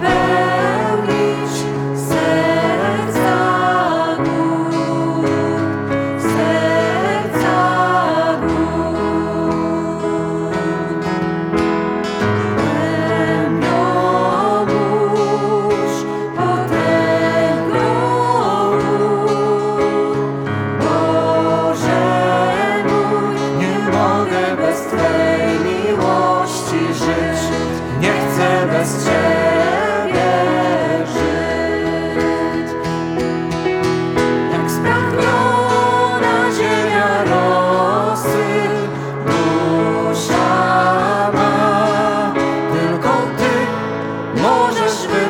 bed. możesz być.